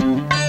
Bye.